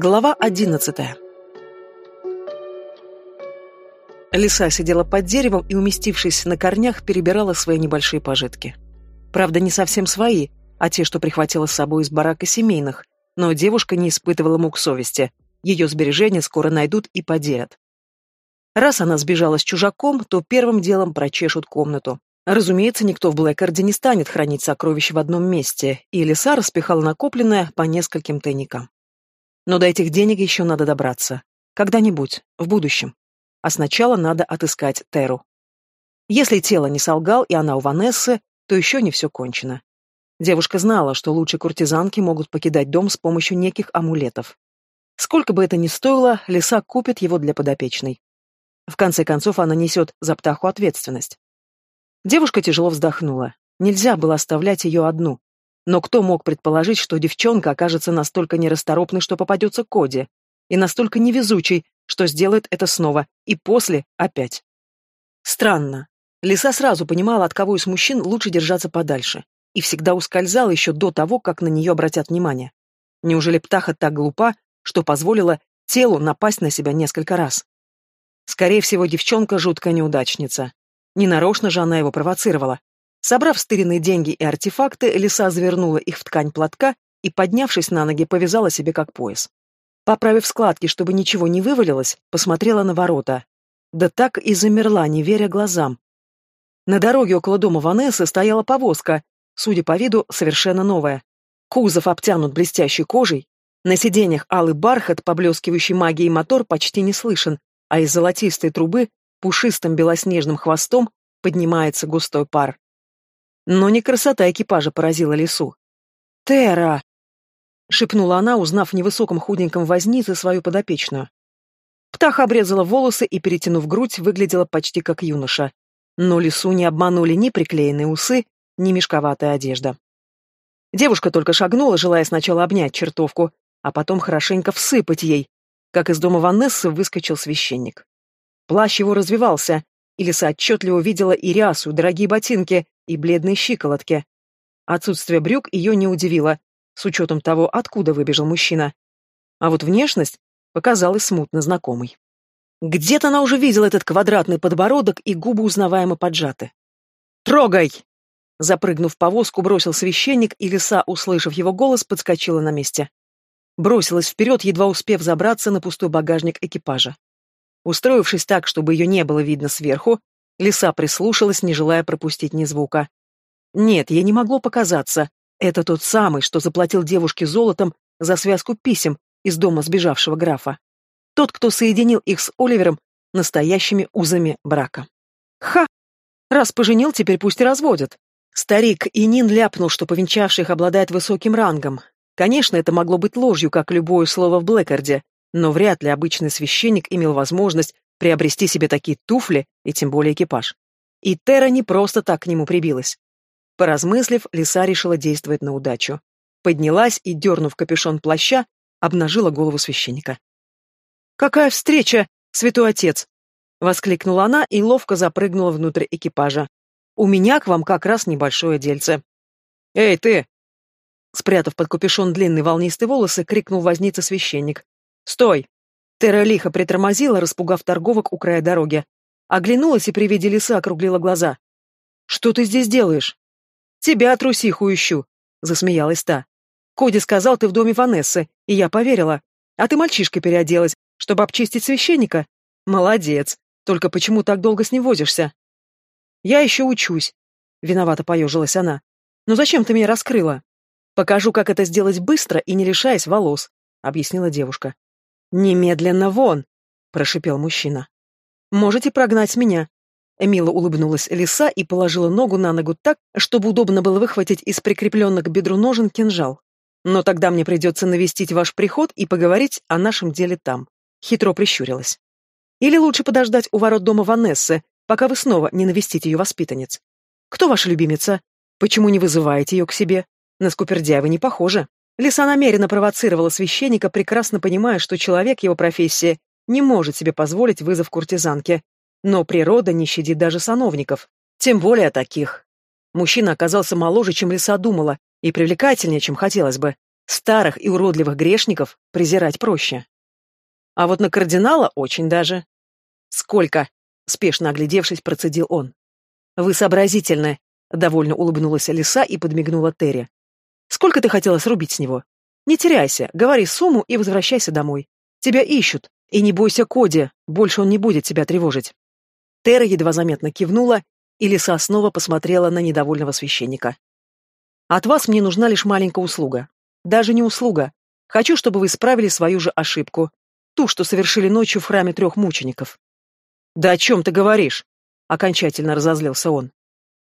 Глава одиннадцатая Лиса сидела под деревом и, уместившись на корнях, перебирала свои небольшие пожитки. Правда, не совсем свои, а те, что прихватила с собой из барака семейных, но девушка не испытывала мук совести. Ее сбережения скоро найдут и поделят. Раз она сбежала с чужаком, то первым делом прочешут комнату. Разумеется, никто в Блэкарде не станет хранить сокровища в одном месте, и лиса распихала накопленное по нескольким тайникам. Но до этих денег еще надо добраться. Когда-нибудь, в будущем. А сначала надо отыскать Теру. Если тело не солгал, и она у Ванессы, то еще не все кончено. Девушка знала, что лучшие куртизанки могут покидать дом с помощью неких амулетов. Сколько бы это ни стоило, лиса купит его для подопечной. В конце концов, она несет за птаху ответственность. Девушка тяжело вздохнула. Нельзя было оставлять ее одну. Но кто мог предположить, что девчонка окажется настолько нерасторопной, что попадется к Коде, и настолько невезучей, что сделает это снова, и после опять. Странно. Лиса сразу понимала, от кого из мужчин лучше держаться подальше, и всегда ускользала еще до того, как на нее обратят внимание. Неужели птаха так глупа, что позволила телу напасть на себя несколько раз? Скорее всего, девчонка жуткая неудачница. Ненарочно же она его провоцировала. Собрав стыренные деньги и артефакты, лиса завернула их в ткань платка и, поднявшись на ноги, повязала себе как пояс. Поправив складки, чтобы ничего не вывалилось, посмотрела на ворота. Да так и замерла, не веря глазам. На дороге около дома Ванессы стояла повозка, судя по виду, совершенно новая. Кузов обтянут блестящей кожей, на сиденьях алый бархат, поблескивающий магией мотор, почти не слышен, а из золотистой трубы пушистым белоснежным хвостом поднимается густой пар. Но не красота экипажа поразила лесу. «Тера!» — шепнула она, узнав в невысоком худеньком вознице свою подопечную. Птаха обрезала волосы и, перетянув грудь, выглядела почти как юноша. Но лесу не обманули ни приклеенные усы, ни мешковатая одежда. Девушка только шагнула, желая сначала обнять чертовку, а потом хорошенько всыпать ей, как из дома Ванессы выскочил священник. Плащ его развивался, и лиса отчетливо видела и рясу, дорогие ботинки, и бледные щиколотки. Отсутствие брюк ее не удивило, с учетом того, откуда выбежал мужчина. А вот внешность показалась смутно знакомой. Где-то она уже видела этот квадратный подбородок и губы узнаваемо поджаты. «Трогай!» Запрыгнув в повозку, бросил священник, и лиса, услышав его голос, подскочила на месте. Бросилась вперед, едва успев забраться на пустой багажник экипажа. Устроившись так, чтобы ее не было видно сверху, лиса прислушалась, не желая пропустить ни звука. Нет, ей не могло показаться. Это тот самый, что заплатил девушке золотом за связку писем из дома сбежавшего графа. Тот, кто соединил их с Оливером настоящими узами брака. Ха! Раз поженил, теперь пусть и разводят. Старик Инин ляпнул, что повенчавший их обладает высоким рангом. Конечно, это могло быть ложью, как любое слово в Блэкарде, но вряд ли обычный священник имел возможность приобрести себе такие туфли и тем более экипаж. И Тера не просто так к нему прибилась. Поразмыслив, лиса решила действовать на удачу. Поднялась и, дернув капюшон плаща, обнажила голову священника. «Какая встреча, святой отец!» — воскликнула она и ловко запрыгнула внутрь экипажа. «У меня к вам как раз небольшое дельце». «Эй, ты!» Спрятав под капюшон длинные волнистые волосы, крикнул возница священник. «Стой!» Тера лихо притормозила, распугав торговок у края дороги. Оглянулась и при виде лиса округлила глаза. «Что ты здесь делаешь?» «Тебя, трусиху, ищу», — засмеялась та. «Коди сказал, ты в доме Ванессы, и я поверила. А ты мальчишкой переоделась, чтобы обчистить священника? Молодец. Только почему так долго с ним возишься?» «Я еще учусь», — виновато поежилась она. «Но зачем ты меня раскрыла?» «Покажу, как это сделать быстро и не лишаясь волос», — объяснила девушка. «Немедленно вон!» — прошипел мужчина. «Можете прогнать меня». Эмила улыбнулась лиса и положила ногу на ногу так, чтобы удобно было выхватить из прикрепленных к бедру ножен кинжал. «Но тогда мне придется навестить ваш приход и поговорить о нашем деле там», — хитро прищурилась. «Или лучше подождать у ворот дома Ванессы, пока вы снова не навестите ее воспитанниц. Кто ваша любимица? Почему не вызываете ее к себе? На скупердяя вы не похожи». Лиса намеренно провоцировала священника, прекрасно понимая, что человек его профессии не может себе позволить вызов куртизанке. Но природа не щадит даже сановников, тем более таких. Мужчина оказался моложе, чем Лиса думала, и привлекательнее, чем хотелось бы. Старых и уродливых грешников презирать проще. А вот на кардинала очень даже. Сколько? Спешно оглядевшись, процедил он. Вы сообразительны, довольно улыбнулась лиса и подмигнула Терри. Сколько ты хотела срубить с него? Не теряйся, говори сумму и возвращайся домой. Тебя ищут, и не бойся Коди, больше он не будет тебя тревожить. Тера едва заметно кивнула, и лиса снова посмотрела на недовольного священника. От вас мне нужна лишь маленькая услуга. Даже не услуга. Хочу, чтобы вы исправили свою же ошибку. Ту, что совершили ночью в храме трех мучеников. Да о чем ты говоришь? Окончательно разозлился он.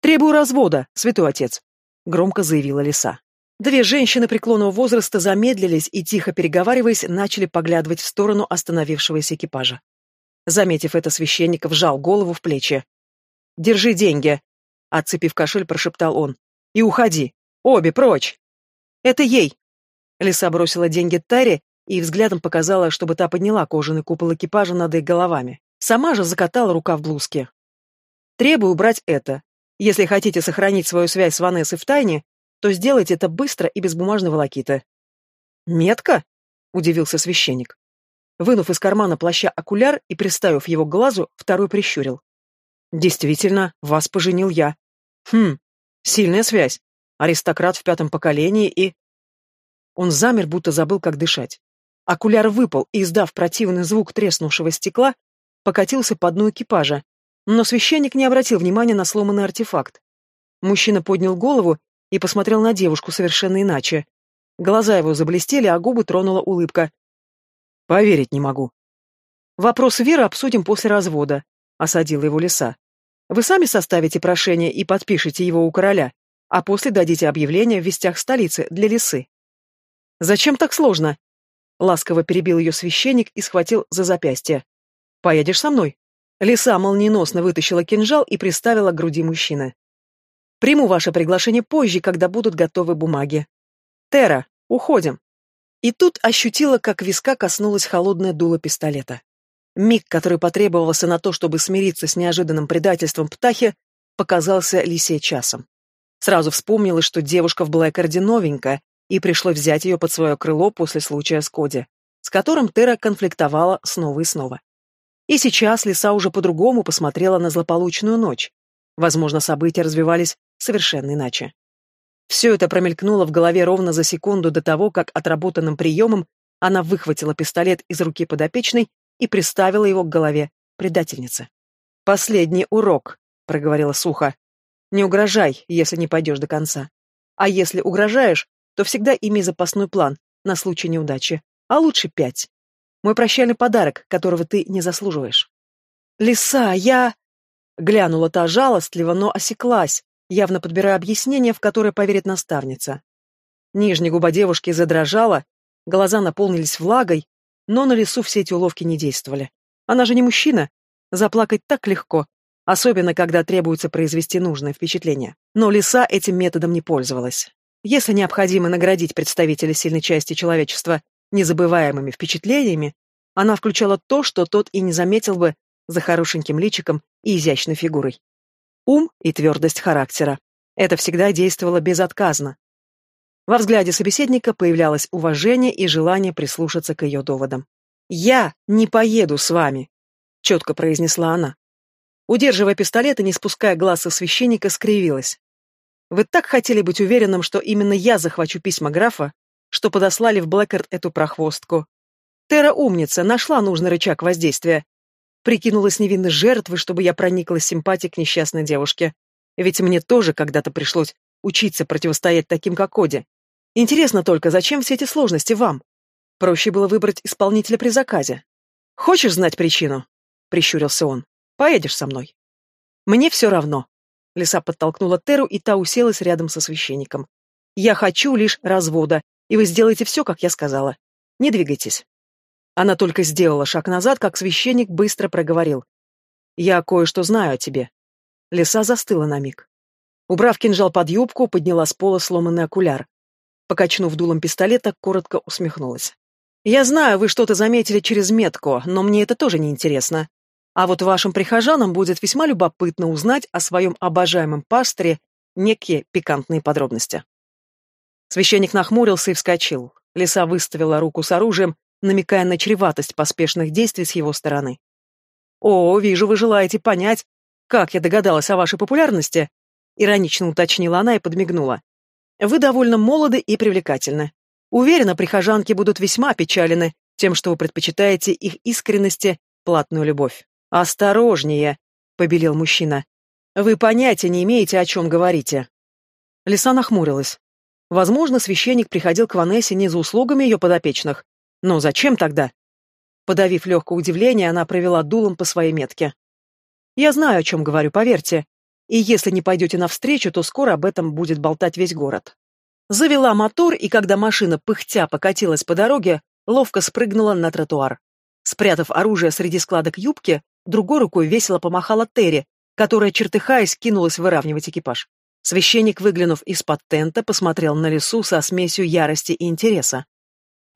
Требую развода, святой отец, громко заявила лиса. Две женщины преклонного возраста замедлились и, тихо переговариваясь, начали поглядывать в сторону остановившегося экипажа. Заметив это, священник вжал голову в плечи. «Держи деньги!» — отцепив кошель, прошептал он. «И уходи! Обе прочь!» «Это ей!» Лиса бросила деньги Таре и взглядом показала, чтобы та подняла кожаный купол экипажа над их головами. Сама же закатала рука в блузке. «Требую убрать это. Если хотите сохранить свою связь с Ванессой в тайне, то сделайте это быстро и без бумажной волокиты. «Метка?» — удивился священник. Вынув из кармана плаща окуляр и приставив его к глазу, второй прищурил. «Действительно, вас поженил я. Хм, сильная связь. Аристократ в пятом поколении и...» Он замер, будто забыл, как дышать. Окуляр выпал и, издав противный звук треснувшего стекла, покатился по дну экипажа, но священник не обратил внимания на сломанный артефакт. Мужчина поднял голову и посмотрел на девушку совершенно иначе. Глаза его заблестели, а губы тронула улыбка. «Поверить не могу». «Вопрос Веры обсудим после развода», — осадила его лиса. «Вы сами составите прошение и подпишите его у короля, а после дадите объявление в вестях столицы для лисы». «Зачем так сложно?» Ласково перебил ее священник и схватил за запястье. «Поедешь со мной?» Лиса молниеносно вытащила кинжал и приставила к груди мужчины. Приму ваше приглашение позже, когда будут готовы бумаги. Тера, уходим. И тут ощутила, как виска коснулась холодное дуло пистолета. Миг, который потребовался на то, чтобы смириться с неожиданным предательством птахи, показался лисе часом. Сразу вспомнилось, что девушка в Блэкарде новенькая, и пришлось взять ее под свое крыло после случая с Коди, с которым Тера конфликтовала снова и снова. И сейчас лиса уже по-другому посмотрела на злополучную ночь. Возможно, события развивались совершенно иначе. Все это промелькнуло в голове ровно за секунду до того, как отработанным приемом она выхватила пистолет из руки подопечной и приставила его к голове предательницы. «Последний урок», — проговорила сухо. «Не угрожай, если не пойдешь до конца. А если угрожаешь, то всегда имей запасной план на случай неудачи, а лучше пять. Мой прощальный подарок, которого ты не заслуживаешь». «Лиса, я...» Глянула та жалостливо, но осеклась, явно подбирая объяснение, в которое поверит наставница. Нижняя губа девушки задрожала, глаза наполнились влагой, но на лесу все эти уловки не действовали. Она же не мужчина. Заплакать так легко, особенно когда требуется произвести нужное впечатление. Но лиса этим методом не пользовалась. Если необходимо наградить представителя сильной части человечества незабываемыми впечатлениями, она включала то, что тот и не заметил бы за хорошеньким личиком и изящной фигурой ум и твердость характера. Это всегда действовало безотказно. Во взгляде собеседника появлялось уважение и желание прислушаться к ее доводам. «Я не поеду с вами», — четко произнесла она. Удерживая пистолет и не спуская глаз со священника, скривилась. «Вы так хотели быть уверенным, что именно я захвачу письма графа, что подослали в Блэкард эту прохвостку. Тера умница, нашла нужный рычаг воздействия, прикинулась невинной жертвой, чтобы я прониклась симпатией к несчастной девушке. Ведь мне тоже когда-то пришлось учиться противостоять таким, как Коди. Интересно только, зачем все эти сложности вам? Проще было выбрать исполнителя при заказе. Хочешь знать причину? Прищурился он. Поедешь со мной. Мне все равно. Лиса подтолкнула Теру, и та уселась рядом со священником. Я хочу лишь развода, и вы сделаете все, как я сказала. Не двигайтесь. Она только сделала шаг назад, как священник быстро проговорил. «Я кое-что знаю о тебе». Лиса застыла на миг. Убрав кинжал под юбку, подняла с пола сломанный окуляр. Покачнув дулом пистолета, коротко усмехнулась. «Я знаю, вы что-то заметили через метку, но мне это тоже не интересно. А вот вашим прихожанам будет весьма любопытно узнать о своем обожаемом пастыре некие пикантные подробности». Священник нахмурился и вскочил. Лиса выставила руку с оружием, намекая на чреватость поспешных действий с его стороны. «О, вижу, вы желаете понять, как я догадалась о вашей популярности», иронично уточнила она и подмигнула. «Вы довольно молоды и привлекательны. Уверена, прихожанки будут весьма опечалены тем, что вы предпочитаете их искренности платную любовь. Осторожнее!» — побелел мужчина. «Вы понятия не имеете, о чем говорите». Лиса нахмурилась. Возможно, священник приходил к Ванессе не за услугами ее подопечных. Но зачем тогда? Подавив легкое удивление, она провела дулом по своей метке. «Я знаю, о чем говорю, поверьте. И если не пойдете навстречу, то скоро об этом будет болтать весь город». Завела мотор, и когда машина пыхтя покатилась по дороге, ловко спрыгнула на тротуар. Спрятав оружие среди складок юбки, другой рукой весело помахала Терри, которая, чертыхаясь, кинулась выравнивать экипаж. Священник, выглянув из-под тента, посмотрел на лесу со смесью ярости и интереса.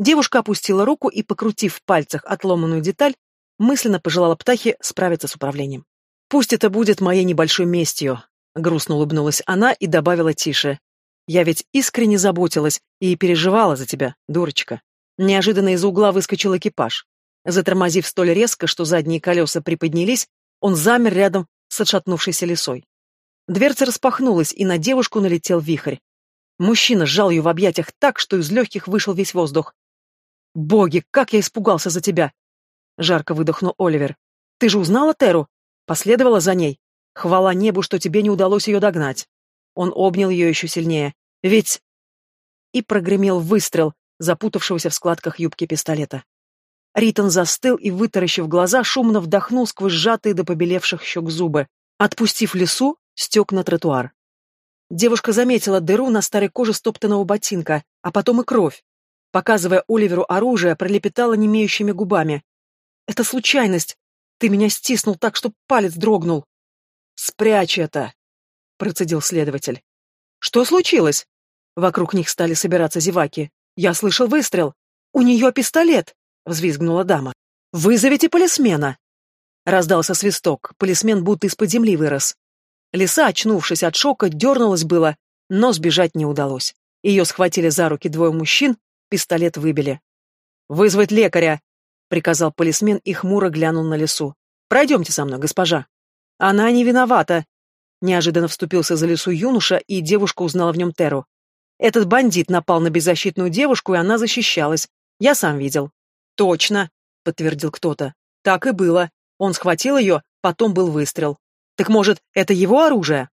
Девушка опустила руку и, покрутив в пальцах отломанную деталь, мысленно пожелала птахе справиться с управлением. «Пусть это будет моей небольшой местью», — грустно улыбнулась она и добавила тише. «Я ведь искренне заботилась и переживала за тебя, дурочка». Неожиданно из угла выскочил экипаж. Затормозив столь резко, что задние колеса приподнялись, он замер рядом с отшатнувшейся лесой. Дверца распахнулась, и на девушку налетел вихрь. Мужчина сжал ее в объятиях так, что из легких вышел весь воздух. «Боги, как я испугался за тебя!» Жарко выдохнул Оливер. «Ты же узнала Теру?» Последовала за ней. Хвала небу, что тебе не удалось ее догнать. Он обнял ее еще сильнее. Ведь... И прогремел выстрел, запутавшегося в складках юбки пистолета. Ритон застыл и, вытаращив глаза, шумно вдохнул сквозь сжатые до побелевших щек зубы. Отпустив лесу, стек на тротуар. Девушка заметила дыру на старой коже стоптанного ботинка, а потом и кровь. Показывая Оливеру оружие, пролепетала немеющими губами. «Это случайность. Ты меня стиснул так, что палец дрогнул». «Спрячь это!» — процедил следователь. «Что случилось?» Вокруг них стали собираться зеваки. «Я слышал выстрел. У нее пистолет!» — взвизгнула дама. «Вызовите полисмена!» Раздался свисток. Полисмен будто из-под земли вырос. Лиса, очнувшись от шока, дернулась было, но сбежать не удалось. Ее схватили за руки двое мужчин, пистолет выбили. «Вызвать лекаря!» — приказал полисмен и хмуро глянул на лесу. «Пройдемте со мной, госпожа». «Она не виновата!» Неожиданно вступился за лесу юноша, и девушка узнала в нем Теру. «Этот бандит напал на беззащитную девушку, и она защищалась. Я сам видел». «Точно!» — подтвердил кто-то. «Так и было. Он схватил ее, потом был выстрел. Так может, это его оружие?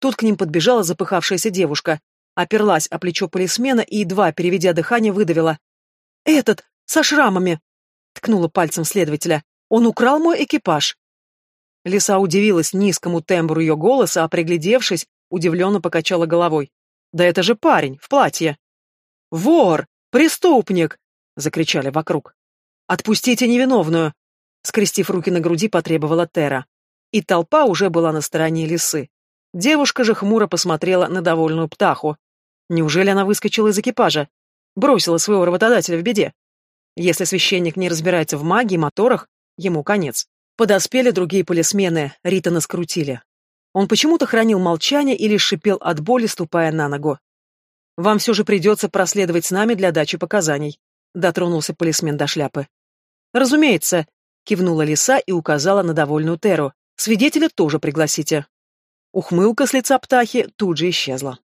Тут к ним подбежала запыхавшаяся девушка, оперлась о плечо полисмена и, едва переведя дыхание, выдавила. «Этот, со шрамами!» — ткнула пальцем следователя. «Он украл мой экипаж!» Лиса удивилась низкому тембру ее голоса, а, приглядевшись, удивленно покачала головой. «Да это же парень, в платье!» «Вор! Преступник!» — закричали вокруг. «Отпустите невиновную!» — скрестив руки на груди, потребовала Тера. И толпа уже была на стороне лисы. Девушка же хмуро посмотрела на довольную птаху. Неужели она выскочила из экипажа? Бросила своего работодателя в беде? Если священник не разбирается в магии, моторах, ему конец. Подоспели другие полисмены, Ритана скрутили. Он почему-то хранил молчание или шипел от боли, ступая на ногу. «Вам все же придется проследовать с нами для дачи показаний», — дотронулся полисмен до шляпы. «Разумеется», — кивнула лиса и указала на довольную Теру. Свидетеля тоже пригласите. Ухмылка с лица птахи тут же исчезла.